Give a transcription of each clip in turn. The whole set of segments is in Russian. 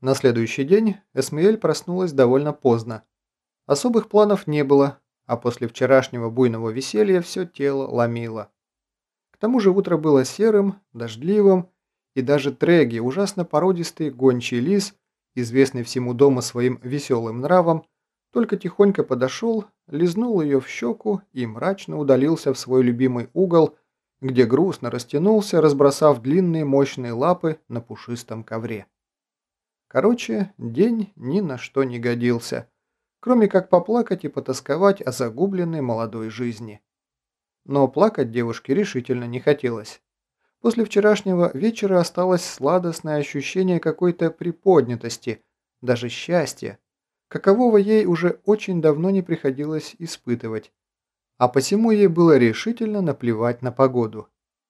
На следующий день Эсмеэль проснулась довольно поздно. Особых планов не было, а после вчерашнего буйного веселья все тело ломило. К тому же утро было серым, дождливым, и даже Треги, ужасно породистый гончий лис, известный всему дому своим веселым нравом, только тихонько подошел, лизнул ее в щеку и мрачно удалился в свой любимый угол, где грустно растянулся, разбросав длинные мощные лапы на пушистом ковре. Короче, день ни на что не годился, кроме как поплакать и потасковать о загубленной молодой жизни. Но плакать девушке решительно не хотелось. После вчерашнего вечера осталось сладостное ощущение какой-то приподнятости, даже счастья, какового ей уже очень давно не приходилось испытывать. А посему ей было решительно наплевать на погоду.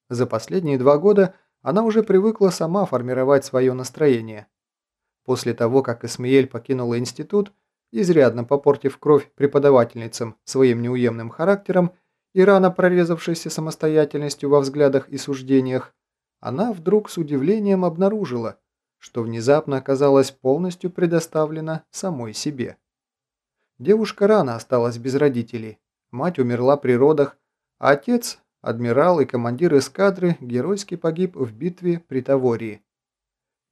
За последние два года она уже привыкла сама формировать свое настроение – После того, как Эсмиэль покинула институт, изрядно попортив кровь преподавательницам своим неуемным характером и рано прорезавшейся самостоятельностью во взглядах и суждениях, она вдруг с удивлением обнаружила, что внезапно оказалась полностью предоставлена самой себе. Девушка рано осталась без родителей, мать умерла при родах, а отец, адмирал и командир эскадры, геройски погиб в битве при Тавории.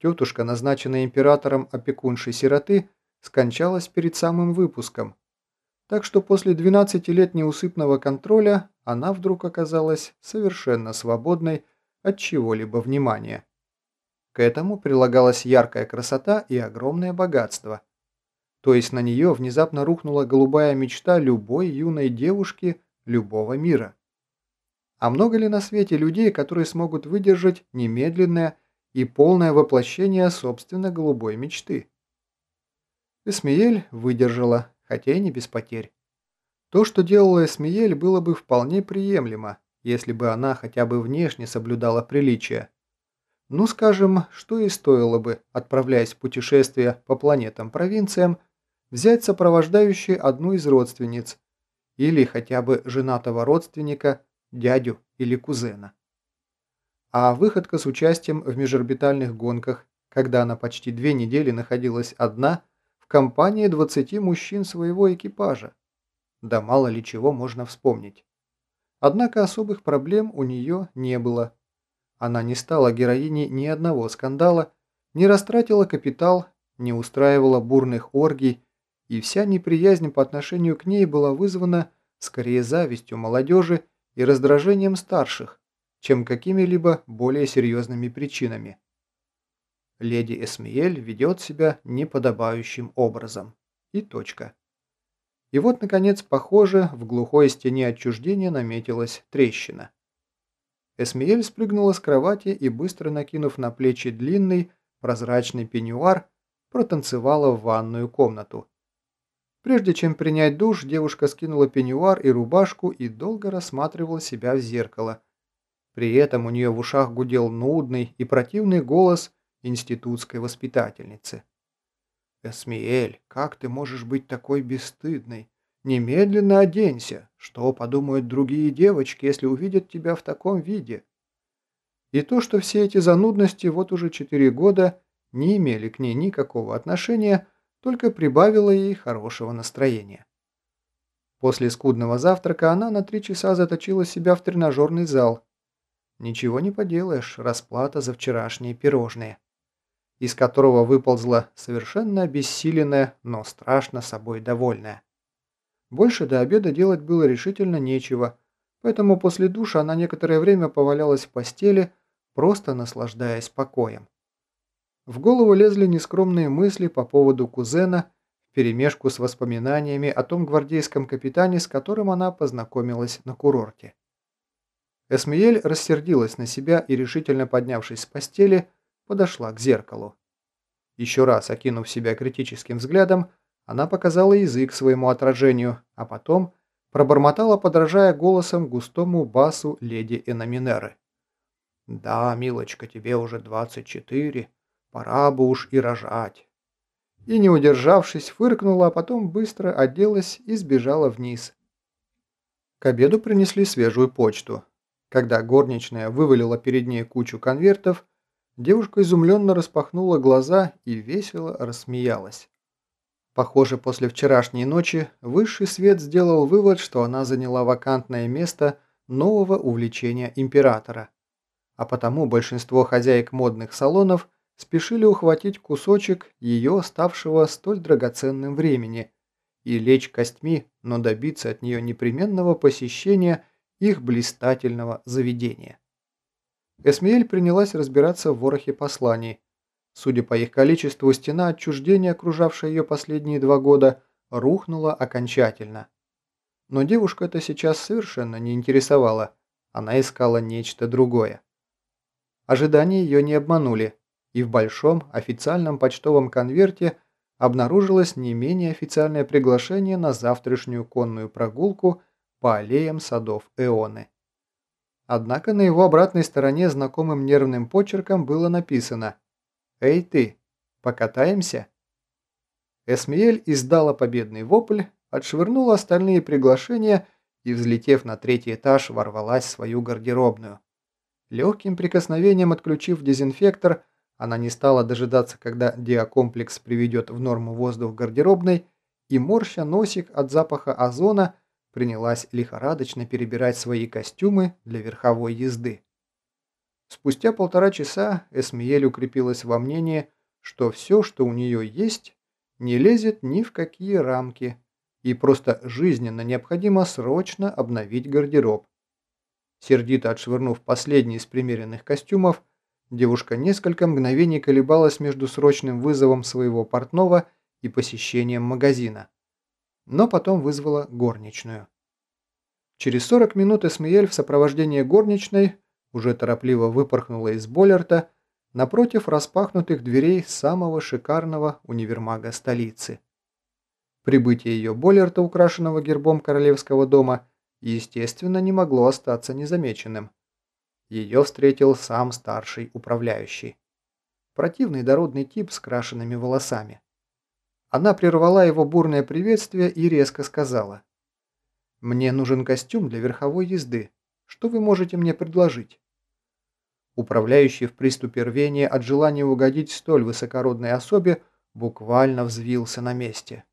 Тетушка, назначенная императором опекуншей сироты, скончалась перед самым выпуском. Так что после 12 лет неусыпного контроля она вдруг оказалась совершенно свободной от чего-либо внимания. К этому прилагалась яркая красота и огромное богатство. То есть на нее внезапно рухнула голубая мечта любой юной девушки любого мира. А много ли на свете людей, которые смогут выдержать немедленное и полное воплощение собственно голубой мечты. Эсмиель выдержала, хотя и не без потерь. То, что делала Эсмиель, было бы вполне приемлемо, если бы она хотя бы внешне соблюдала приличия. Ну, скажем, что и стоило бы, отправляясь в путешествие по планетам-провинциям, взять сопровождающей одну из родственниц, или хотя бы женатого родственника, дядю или кузена а выходка с участием в межорбитальных гонках, когда она почти две недели находилась одна в компании 20 мужчин своего экипажа. Да мало ли чего можно вспомнить. Однако особых проблем у нее не было. Она не стала героиней ни одного скандала, не растратила капитал, не устраивала бурных оргий, и вся неприязнь по отношению к ней была вызвана скорее завистью молодежи и раздражением старших, чем какими-либо более серьезными причинами. Леди Эсмиель ведет себя неподобающим образом. И точка. И вот, наконец, похоже, в глухой стене отчуждения наметилась трещина. Эсмиель спрыгнула с кровати и, быстро накинув на плечи длинный, прозрачный пеньюар, протанцевала в ванную комнату. Прежде чем принять душ, девушка скинула пеньюар и рубашку и долго рассматривала себя в зеркало – при этом у нее в ушах гудел нудный и противный голос институтской воспитательницы. «Эсмиэль, как ты можешь быть такой бесстыдной? Немедленно оденься. Что подумают другие девочки, если увидят тебя в таком виде?» И то, что все эти занудности вот уже четыре года не имели к ней никакого отношения, только прибавило ей хорошего настроения. После скудного завтрака она на три часа заточила себя в тренажерный зал, Ничего не поделаешь, расплата за вчерашние пирожные, из которого выползла совершенно обессиленная, но страшно собой довольная. Больше до обеда делать было решительно нечего, поэтому после душа она некоторое время повалялась в постели, просто наслаждаясь покоем. В голову лезли нескромные мысли по поводу кузена, вперемешку с воспоминаниями о том гвардейском капитане, с которым она познакомилась на курорте. Эсмиель рассердилась на себя и, решительно поднявшись с постели, подошла к зеркалу. Еще раз окинув себя критическим взглядом, она показала язык своему отражению, а потом пробормотала, подражая голосом густому басу леди Эноминеры. «Да, милочка, тебе уже 24, пора бы уж и рожать». И, не удержавшись, фыркнула, а потом быстро оделась и сбежала вниз. К обеду принесли свежую почту. Когда горничная вывалила перед ней кучу конвертов, Девушка изумленно распахнула глаза и весело рассмеялась. Похоже, после вчерашней ночи высший свет сделал вывод, что она заняла вакантное место нового увлечения императора. А потому большинство хозяек модных салонов спешили ухватить кусочек ее ставшего столь драгоценным времени и лечь костьми, но добиться от нее непременного посещения их блистательного заведения. Эсмиэль принялась разбираться в ворохе посланий. Судя по их количеству, стена отчуждения, окружавшая ее последние два года, рухнула окончательно. Но девушку это сейчас совершенно не интересовало. Она искала нечто другое. Ожидания ее не обманули, и в большом официальном почтовом конверте обнаружилось не менее официальное приглашение на завтрашнюю конную прогулку по аллеям садов Эоны. Однако на его обратной стороне знакомым нервным почерком было написано «Эй ты, покатаемся?» Эсмиэль издала победный вопль, отшвырнула остальные приглашения и, взлетев на третий этаж, ворвалась в свою гардеробную. Легким прикосновением отключив дезинфектор, она не стала дожидаться, когда диакомплекс приведет в норму воздух гардеробной, и, морща носик от запаха озона, принялась лихорадочно перебирать свои костюмы для верховой езды. Спустя полтора часа Эсмиель укрепилась во мнении, что все, что у нее есть, не лезет ни в какие рамки, и просто жизненно необходимо срочно обновить гардероб. Сердито отшвырнув последний из примеренных костюмов, девушка несколько мгновений колебалась между срочным вызовом своего портного и посещением магазина но потом вызвала горничную. Через 40 минут Эсмиель в сопровождении горничной уже торопливо выпорхнула из Боллерта напротив распахнутых дверей самого шикарного универмага столицы. Прибытие ее Боллерта, украшенного гербом королевского дома, естественно, не могло остаться незамеченным. Ее встретил сам старший управляющий. Противный дородный тип с крашенными волосами. Она прервала его бурное приветствие и резко сказала. «Мне нужен костюм для верховой езды. Что вы можете мне предложить?» Управляющий в приступе рвения от желания угодить столь высокородной особе буквально взвился на месте.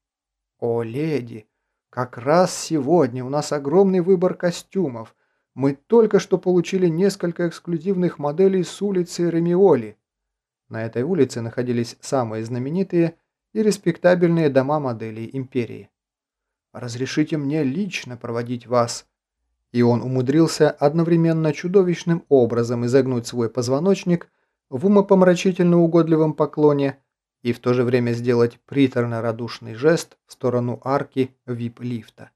«О, леди, как раз сегодня у нас огромный выбор костюмов. Мы только что получили несколько эксклюзивных моделей с улицы Ремиоли. На этой улице находились самые знаменитые и респектабельные дома моделей империи. «Разрешите мне лично проводить вас». И он умудрился одновременно чудовищным образом изогнуть свой позвоночник в умопомрачительно угодливом поклоне и в то же время сделать приторно-радушный жест в сторону арки вип-лифта.